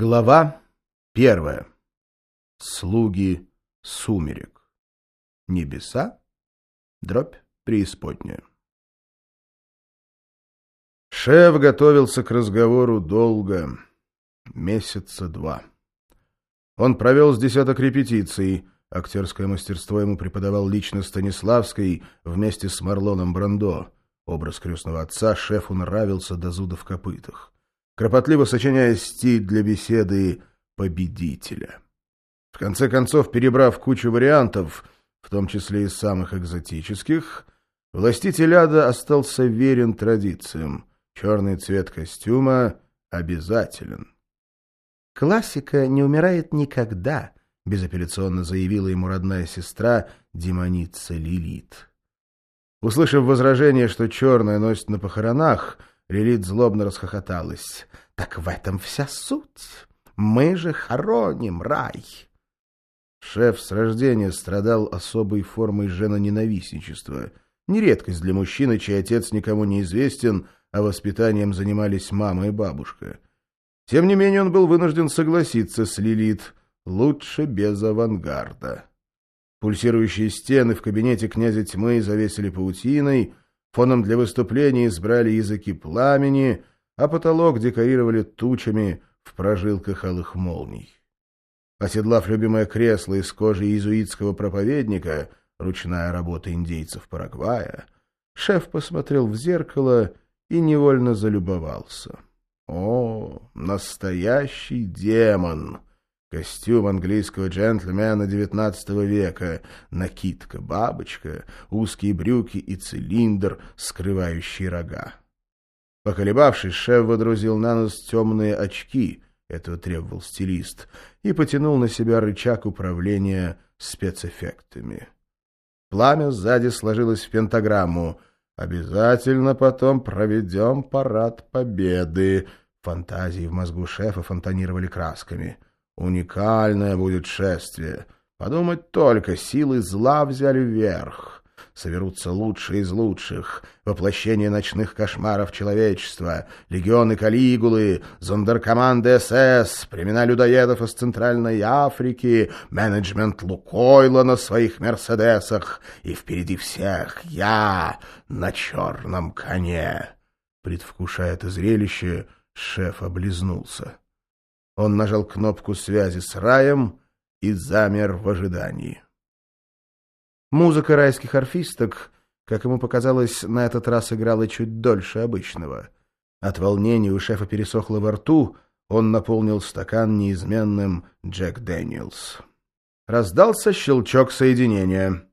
Глава первая. Слуги сумерек. Небеса. Дробь преисподняя. Шеф готовился к разговору долго, месяца два. Он провел с десяток репетиций, актерское мастерство ему преподавал лично Станиславский вместе с Марлоном Брандо. Образ крестного отца шефу нравился до зуда в копытах кропотливо сочиняя стиль для беседы победителя. В конце концов, перебрав кучу вариантов, в том числе и самых экзотических, властитель ада остался верен традициям. Черный цвет костюма обязателен. «Классика не умирает никогда», — безапелляционно заявила ему родная сестра, демоница Лилит. Услышав возражение, что черное носит на похоронах, Лилит злобно расхохоталась. «Так в этом вся суть. Мы же хороним рай!» Шеф с рождения страдал особой формой женоненавистничества. Нередкость для мужчины, чей отец никому не известен, а воспитанием занимались мама и бабушка. Тем не менее он был вынужден согласиться с Лилит. Лучше без авангарда. Пульсирующие стены в кабинете князя тьмы завесили паутиной, Фоном для выступления избрали языки пламени, а потолок декорировали тучами в прожилках алых молний. Оседлав любимое кресло из кожи иезуитского проповедника, ручная работа индейцев Парагвая, шеф посмотрел в зеркало и невольно залюбовался. О, настоящий демон! Костюм английского джентльмена XIX века, накидка-бабочка, узкие брюки и цилиндр, скрывающий рога. Поколебавшись, шеф водрузил на нос темные очки, этого требовал стилист, и потянул на себя рычаг управления спецэффектами. Пламя сзади сложилось в пентаграмму. «Обязательно потом проведем парад победы». Фантазии в мозгу шефа фонтанировали красками — Уникальное будет шествие. Подумать только, силы зла взяли вверх. Соберутся лучшие из лучших. Воплощение ночных кошмаров человечества, легионы Калигулы, зондеркоманды СС, племена людоедов из Центральной Африки, менеджмент Лукойла на своих «Мерседесах» и впереди всех я на черном коне. Предвкушая это зрелище, шеф облизнулся. Он нажал кнопку связи с раем и замер в ожидании. Музыка райских орфисток, как ему показалось, на этот раз играла чуть дольше обычного. От волнения у шефа пересохло во рту, он наполнил стакан неизменным Джек Дэниелс. Раздался щелчок соединения.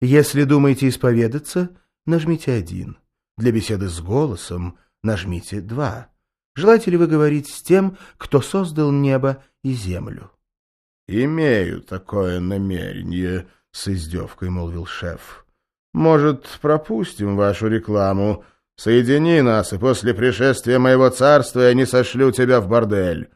«Если думаете исповедаться, нажмите один. Для беседы с голосом нажмите два». Желаете ли вы говорить с тем, кто создал небо и землю? — Имею такое намерение, — с издевкой молвил шеф. — Может, пропустим вашу рекламу? Соедини нас, и после пришествия моего царства я не сошлю тебя в бордель.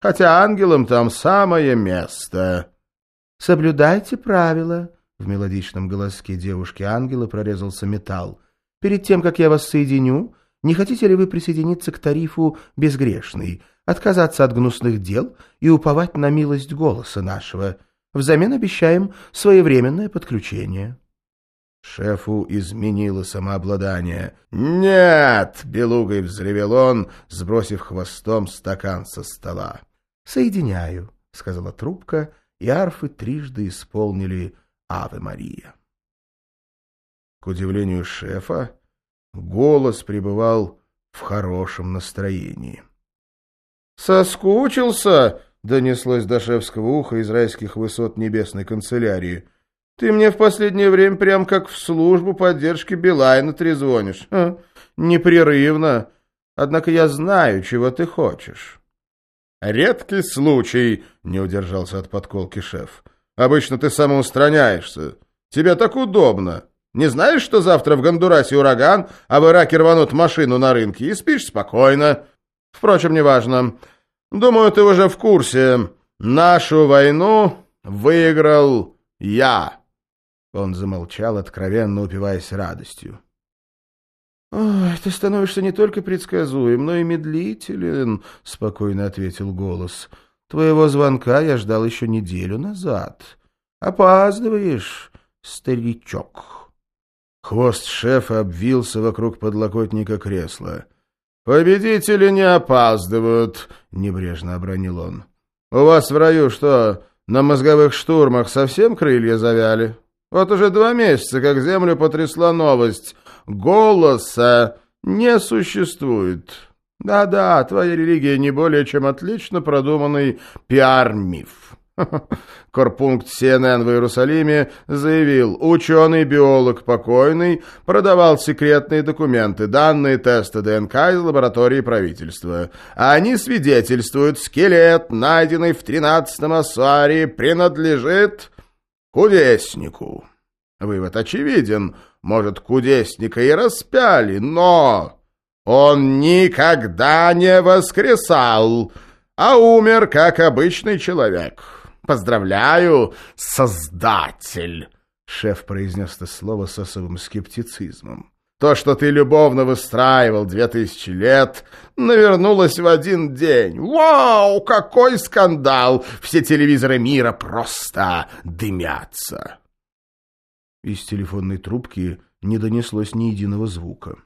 Хотя ангелам там самое место. — Соблюдайте правила, — в мелодичном голоске девушки-ангела прорезался металл. — Перед тем, как я вас соединю, не хотите ли вы присоединиться к тарифу «безгрешный», отказаться от гнусных дел и уповать на милость голоса нашего? Взамен обещаем своевременное подключение». Шефу изменило самообладание. «Нет!» — белугой взревел он, сбросив хвостом стакан со стола. «Соединяю», — сказала трубка, и арфы трижды исполнили «Аве Мария». К удивлению шефа, Голос пребывал в хорошем настроении. «Соскучился?» — донеслось до шефского уха из райских высот небесной канцелярии. «Ты мне в последнее время прям как в службу поддержки Билайна трезвонишь. Ха, непрерывно. Однако я знаю, чего ты хочешь». «Редкий случай», — не удержался от подколки шеф. «Обычно ты самоустраняешься. Тебе так удобно. Не знаешь, что завтра в Гондурасе ураган, а в Ираке рванут машину на рынке, и спишь спокойно. Впрочем, неважно. Думаю, ты уже в курсе. Нашу войну выиграл я. Он замолчал, откровенно упиваясь радостью. «Ой, ты становишься не только предсказуем, но и медлителен», — спокойно ответил голос. «Твоего звонка я ждал еще неделю назад. Опаздываешь, старичок». Хвост шефа обвился вокруг подлокотника кресла. «Победители не опаздывают», — небрежно обронил он. «У вас в раю что, на мозговых штурмах совсем крылья завяли? Вот уже два месяца, как землю потрясла новость. Голоса не существует. Да-да, твоя религия не более чем отлично продуманный пиар-миф. Корпункт CNN в Иерусалиме заявил, ученый-биолог покойный продавал секретные документы, данные теста ДНК из лаборатории правительства. Они свидетельствуют, скелет, найденный в 13-м асуаре, принадлежит кудеснику. Вывод очевиден. Может, кудесника и распяли, но он никогда не воскресал, а умер, как обычный человек. Поздравляю, Создатель!» Шеф произнес это слово с особым скептицизмом. То, что ты любовно выстраивал две тысячи лет, навернулось в один день. Вау, какой скандал! Все телевизоры мира просто дымятся. Из телефонной трубки не донеслось ни единого звука.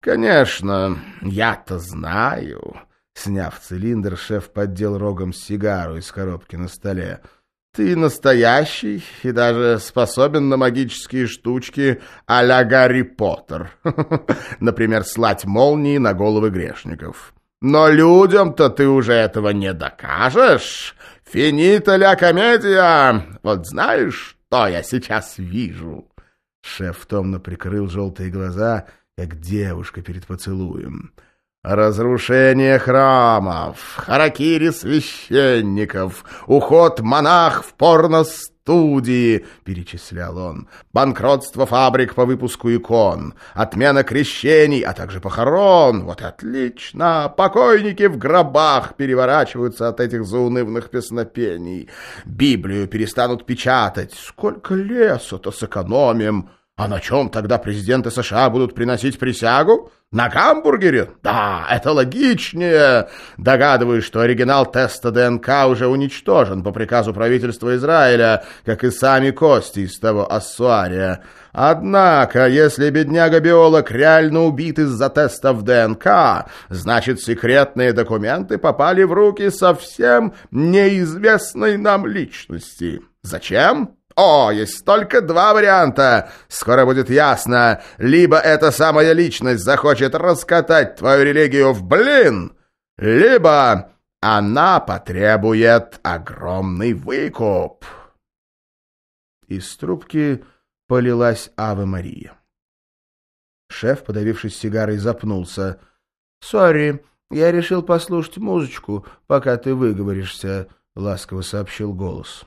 «Конечно, я-то знаю», Сняв цилиндр, шеф поддел рогом сигару из коробки на столе. «Ты настоящий и даже способен на магические штучки а-ля Гарри Поттер. Например, слать молнии на головы грешников. Но людям-то ты уже этого не докажешь. Финита ля комедия! Вот знаешь, что я сейчас вижу?» Шеф томно прикрыл желтые глаза, как девушка перед поцелуем. Разрушение храмов, харакири священников, уход монах в порно-студии, перечислял он, банкротство фабрик по выпуску икон, отмена крещений, а также похорон. Вот отлично! Покойники в гробах переворачиваются от этих заунывных песнопений. Библию перестанут печатать. Сколько лесу-то сэкономим! А на чем тогда президенты США будут приносить присягу? На гамбургере? Да, это логичнее. Догадываюсь, что оригинал теста ДНК уже уничтожен по приказу правительства Израиля, как и сами кости из того ассуария. Однако, если бедняга-биолог реально убит из-за тестов ДНК, значит, секретные документы попали в руки совсем неизвестной нам личности. Зачем? О, есть только два варианта. Скоро будет ясно. Либо эта самая личность захочет раскатать твою религию в блин, либо она потребует огромный выкуп. Из трубки полилась Ава Мария. Шеф, подавившись сигарой, запнулся. «Сори, я решил послушать музычку, пока ты выговоришься», — ласково сообщил голос.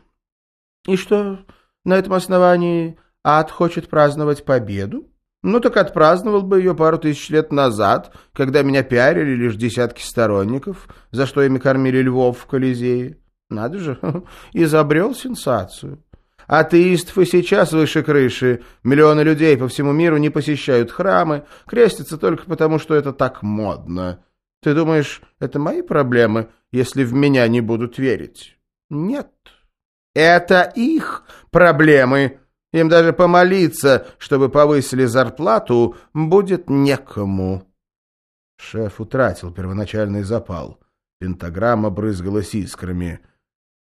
«И что, на этом основании ад хочет праздновать победу? Ну так отпраздновал бы ее пару тысяч лет назад, когда меня пиарили лишь десятки сторонников, за что ими кормили львов в Колизее. Надо же, изобрел сенсацию. Атеистов и сейчас выше крыши. Миллионы людей по всему миру не посещают храмы, крестятся только потому, что это так модно. Ты думаешь, это мои проблемы, если в меня не будут верить? Нет. Это их проблемы. Им даже помолиться, чтобы повысили зарплату, будет некому. Шеф утратил первоначальный запал. Пентаграмма брызгалась искрами.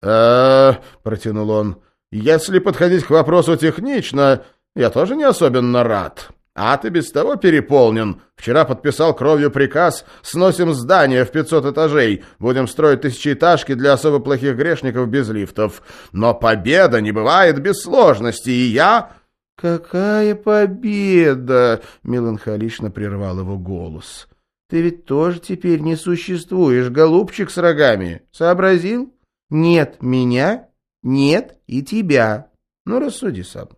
э протянул он. «Если подходить к вопросу технично, я тоже не особенно рад. А ты без того переполнен. Вчера подписал кровью приказ, сносим здание в 500 этажей, будем строить тысячеэтажки для особо плохих грешников без лифтов. Но победа не бывает без сложностей, и я... «Какая победа!» — меланхолично прервал его голос. «Ты ведь тоже теперь не существуешь, голубчик с рогами. Сообразил? Нет меня, нет и тебя. Ну, рассуди сам».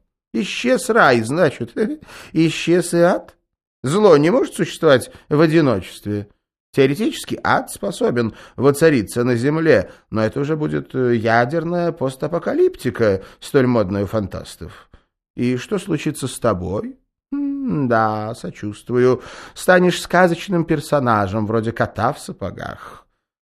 Исчез рай, значит, исчез и ад. Зло не может существовать в одиночестве. Теоретически ад способен воцариться на земле, но это уже будет э, ядерная постапокалиптика, столь модная у фантастов. И что случится с тобой? Да, сочувствую. Станешь сказочным персонажем, вроде кота в сапогах.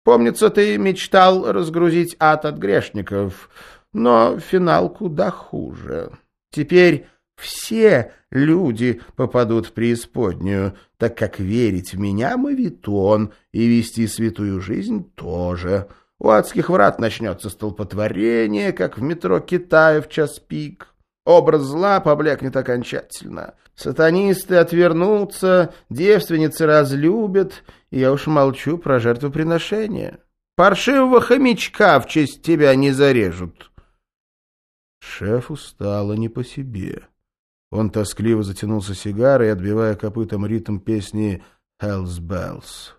Помнится, ты мечтал разгрузить ад от грешников, но финал куда хуже. Теперь все люди попадут в преисподнюю, так как верить в меня — мавитон, и вести святую жизнь тоже. У адских врат начнется столпотворение, как в метро Китая в час пик. Образ зла поблекнет окончательно. Сатанисты отвернутся, девственницы разлюбят, и я уж молчу про жертвоприношение. Паршивого хомячка в честь тебя не зарежут. Шефу стало не по себе. Он тоскливо затянулся сигарой, отбивая копытом ритм песни «Hells Bells».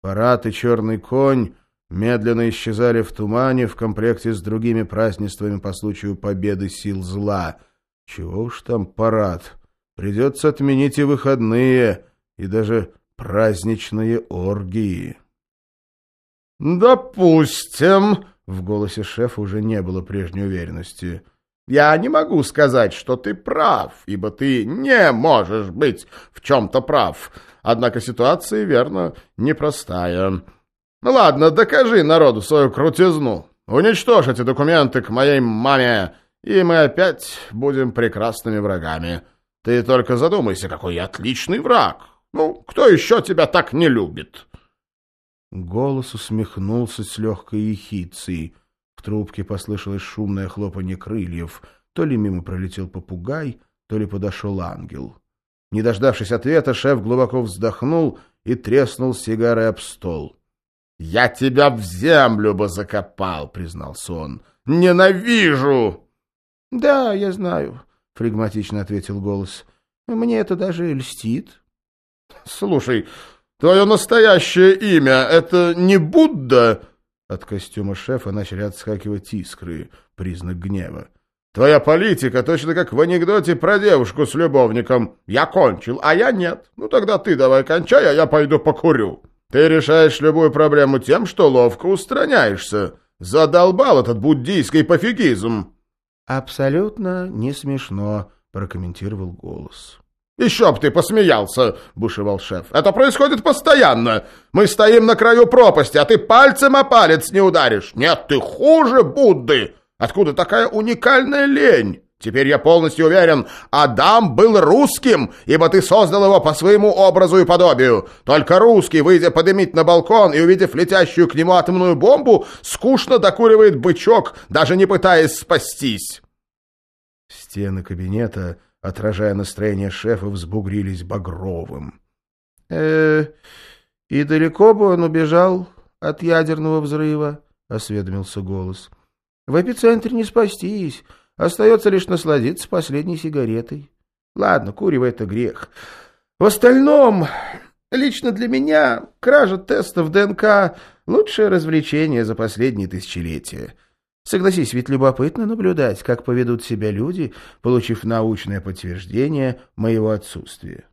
Парад и черный конь медленно исчезали в тумане в комплекте с другими празднествами по случаю победы сил зла. Чего уж там парад. Придется отменить и выходные, и даже праздничные оргии. «Допустим», — в голосе шефа уже не было прежней уверенности, — я не могу сказать, что ты прав, ибо ты не можешь быть в чем-то прав. Однако ситуация, верно, непростая. Ну ладно, докажи народу свою крутизну. Уничтожь эти документы к моей маме, и мы опять будем прекрасными врагами. Ты только задумайся, какой я отличный враг. Ну, кто еще тебя так не любит?» Голос усмехнулся с легкой ехицей трубке послышалось шумное хлопанье крыльев. То ли мимо пролетел попугай, то ли подошел ангел. Не дождавшись ответа, шеф глубоко вздохнул и треснул сигарой об стол. — Я тебя в землю бы закопал, — признался он. — Ненавижу! — Да, я знаю, — флегматично ответил голос. — Мне это даже льстит. — Слушай, твое настоящее имя — это не Будда? От костюма шефа начали отскакивать искры, признак гнева. «Твоя политика точно как в анекдоте про девушку с любовником. Я кончил, а я нет. Ну тогда ты давай кончай, а я пойду покурю. Ты решаешь любую проблему тем, что ловко устраняешься. Задолбал этот буддийский пофигизм». «Абсолютно не смешно», — прокомментировал голос. «Еще б ты посмеялся!» — бушевал шеф. «Это происходит постоянно. Мы стоим на краю пропасти, а ты пальцем о палец не ударишь. Нет, ты хуже Будды. Откуда такая уникальная лень?» Теперь я полностью уверен, Адам был русским, ибо ты создал его по своему образу и подобию. Только русский, выйдя подымить на балкон и увидев летящую к нему атомную бомбу, скучно докуривает бычок, даже не пытаясь спастись. Стены кабинета отражая настроение шефа, взбугрились багровым. э и далеко бы он убежал от ядерного взрыва?» — осведомился голос. «В эпицентре не спастись. Остается лишь насладиться последней сигаретой. Ладно, курево — это грех. В остальном, лично для меня, кража тестов ДНК — лучшее развлечение за последние тысячелетия». Согласись, ведь любопытно наблюдать, как поведут себя люди, получив научное подтверждение моего отсутствия.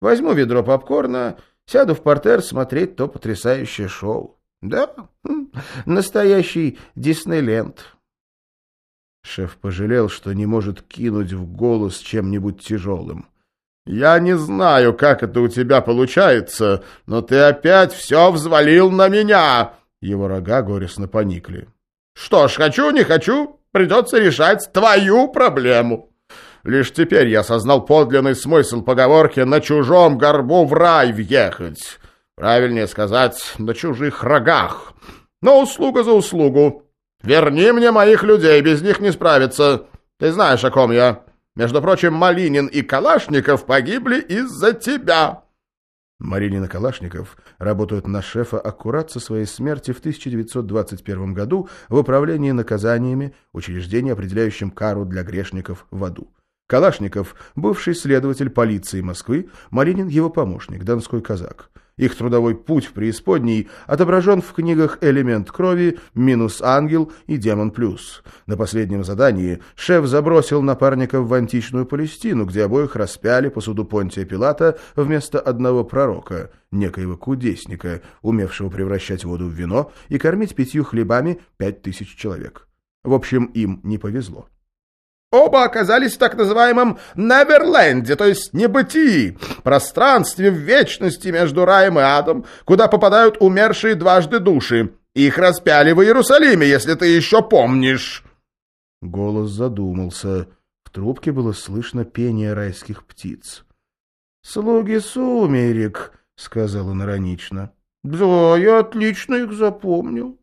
Возьму ведро попкорна, сяду в портер смотреть то потрясающее шоу. Да, хм, настоящий Диснейленд. Шеф пожалел, что не может кинуть в голос чем-нибудь тяжелым. «Я не знаю, как это у тебя получается, но ты опять все взвалил на меня!» Его рога горестно поникли. Что ж, хочу, не хочу, придется решать твою проблему. Лишь теперь я осознал подлинный смысл поговорки «на чужом горбу в рай въехать». Правильнее сказать «на чужих рогах». Но услуга за услугу. Верни мне моих людей, без них не справиться. Ты знаешь, о ком я. Между прочим, Малинин и Калашников погибли из-за тебя. Маринин и Калашников работают на шефа аккурат со своей смерти в 1921 году в управлении наказаниями, учреждении, определяющем кару для грешников в аду. Калашников – бывший следователь полиции Москвы, Маринин – его помощник, донской казак. Их трудовой путь в преисподней отображен в книгах «Элемент крови», «Минус ангел» и «Демон плюс». На последнем задании шеф забросил напарников в античную Палестину, где обоих распяли по суду Понтия Пилата вместо одного пророка, некоего кудесника, умевшего превращать воду в вино и кормить пятью хлебами пять тысяч человек. В общем, им не повезло. Оба оказались в так называемом Неверленде, то есть небытии, пространстве в вечности между раем и адом, куда попадают умершие дважды души. Их распяли в Иерусалиме, если ты еще помнишь». Голос задумался. В трубке было слышно пение райских птиц. «Слуги сумерек», — сказал он иронично. «Да, я отлично их запомнил».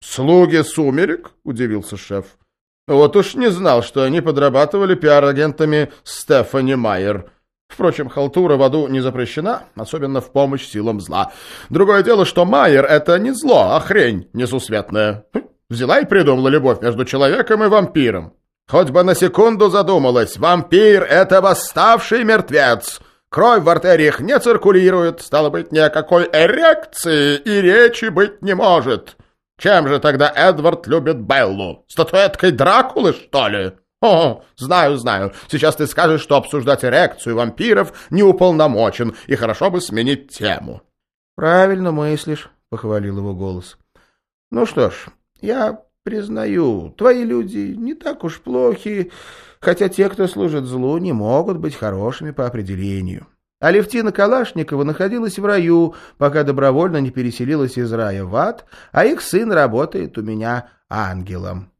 «Слуги сумерек?» — удивился шеф. «Вот уж не знал, что они подрабатывали пиар-агентами Стефани Майер. Впрочем, халтура в аду не запрещена, особенно в помощь силам зла. Другое дело, что Майер — это не зло, а хрень несусветная. Хм, взяла и придумала любовь между человеком и вампиром. Хоть бы на секунду задумалась, вампир — это восставший мертвец». Кровь в артериях не циркулирует, стало быть, ни о какой эрекции и речи быть не может. Чем же тогда Эдвард любит Беллу? Статуэткой Дракулы, что ли? О, знаю, знаю. Сейчас ты скажешь, что обсуждать эрекцию вампиров не уполномочен, и хорошо бы сменить тему. Правильно мыслишь, похвалил его голос. Ну что ж, я признаю, твои люди не так уж плохи, хотя те, кто служит злу, не могут быть хорошими по определению. Алевтина Калашникова находилась в раю, пока добровольно не переселилась из рая в ад, а их сын работает у меня ангелом.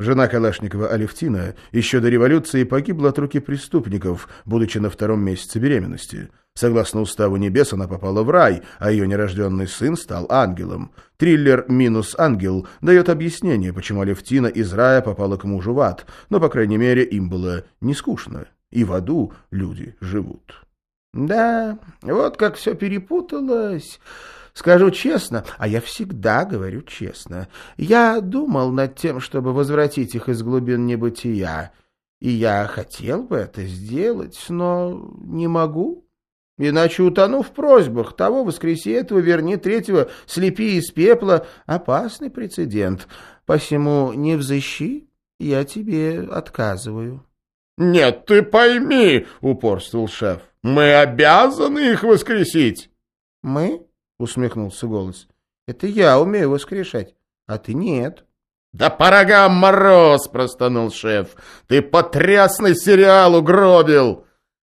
Жена Калашникова Алевтина еще до революции погибла от руки преступников, будучи на втором месяце беременности. Согласно уставу небес, она попала в рай, а ее нерожденный сын стал ангелом. Триллер «Минус ангел» дает объяснение, почему Алевтина из рая попала к мужу в ад, но, по крайней мере, им было не скучно. И в аду люди живут. Да, вот как все перепуталось. Скажу честно, а я всегда говорю честно, я думал над тем, чтобы возвратить их из глубин небытия, и я хотел бы это сделать, но не могу. Иначе утону в просьбах. Того воскреси, этого верни, третьего слепи из пепла. Опасный прецедент. Посему не взыщи, я тебе отказываю. — Нет, ты пойми, — упорствовал шеф. Мы обязаны их воскресить. Мы? усмехнулся голос. Это я умею воскрешать, а ты нет. Да по рогам мороз, простонул шеф. Ты потрясный сериал угробил.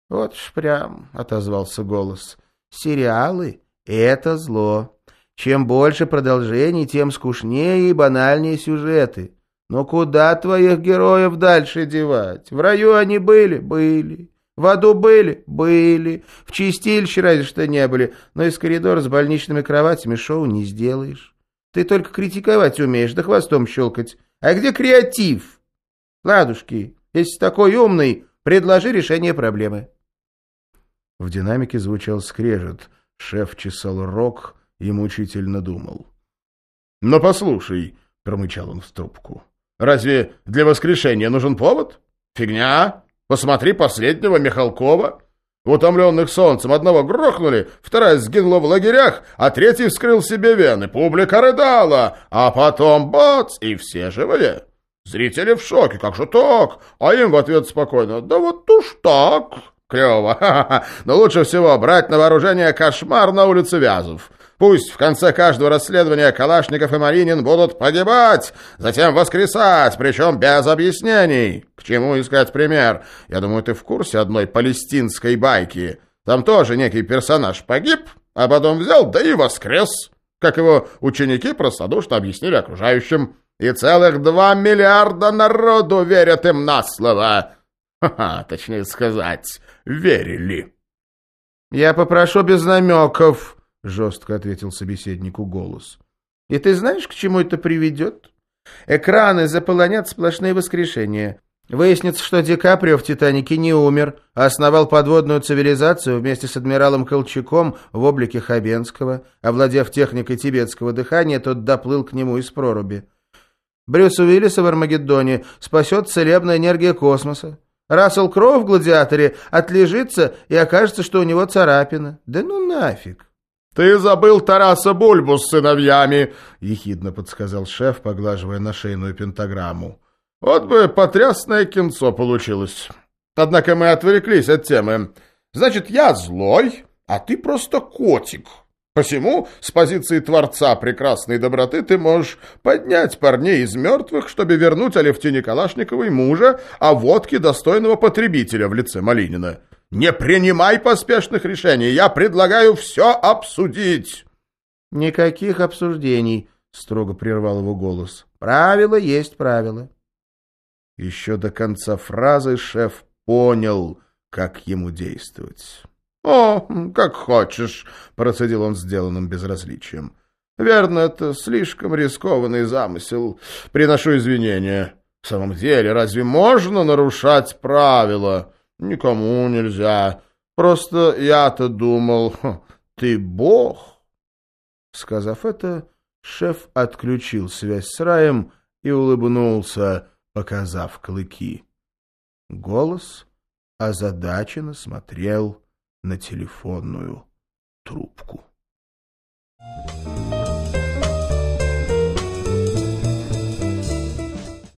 Вот ж прям, отозвался голос. Сериалы — это зло. Чем больше продолжений, тем скучнее и банальнее сюжеты. Но куда твоих героев дальше девать? В раю они были? Были. В аду были? Были. В чистилище разве что не были. Но из коридора с больничными кроватями шоу не сделаешь. Ты только критиковать умеешь, да хвостом щелкать. А где креатив? Ладушки, если такой умный, предложи решение проблемы. В динамике звучал скрежет. Шеф чесал рог и мучительно думал. «Но послушай», — промычал он в трубку, — «разве для воскрешения нужен повод? Фигня!» Посмотри последнего Михалкова. Утомленных солнцем одного грохнули, вторая сгинула в лагерях, а третий вскрыл себе вены. Публика рыдала, а потом бац, и все живые. Зрители в шоке, как же так? А им в ответ спокойно, да вот уж так. Клево, но лучше всего брать на вооружение кошмар на улице Вязов. Пусть в конце каждого расследования Калашников и Маринин будут погибать, затем воскресать, причем без объяснений. К чему искать пример? Я думаю, ты в курсе одной палестинской байки. Там тоже некий персонаж погиб, а потом взял, да и воскрес. Как его ученики простодушно объяснили окружающим. И целых два миллиарда народу верят им на слово. Ха-ха, точнее сказать, верили. «Я попрошу без намеков», жестко ответил собеседнику голос. И ты знаешь, к чему это приведет? Экраны заполонят сплошные воскрешения. Выяснится, что Ди Каприо в «Титанике» не умер, а основал подводную цивилизацию вместе с адмиралом Колчаком в облике Хабенского. Овладев техникой тибетского дыхания, тот доплыл к нему из проруби. Брюс Уиллиса в «Армагеддоне» спасет целебная энергия космоса. Рассел Кроу в «Гладиаторе» отлежится и окажется, что у него царапина. Да ну нафиг. «Ты забыл Тараса Бульбу с сыновьями!» — ехидно подсказал шеф, поглаживая на шейную пентаграмму. «Вот бы потрясное кинцо получилось. Однако мы отвлеклись от темы. Значит, я злой, а ты просто котик. Посему, с позиции Творца прекрасной доброты, ты можешь поднять парней из мертвых, чтобы вернуть Алевтине Калашниковой мужа, а водки достойного потребителя в лице Малинина. Не принимай поспешных решений, я предлагаю все обсудить. Никаких обсуждений, строго прервал его голос. Правило есть правило. Еще до конца фразы шеф понял, как ему действовать. «О, как хочешь», — процедил он сделанным безразличием. «Верно, это слишком рискованный замысел. Приношу извинения. В самом деле, разве можно нарушать правила? Никому нельзя. Просто я-то думал, ты бог». Сказав это, шеф отключил связь с раем и улыбнулся, показав клыки. Голос озадаченно смотрел на телефонную трубку. Thank you.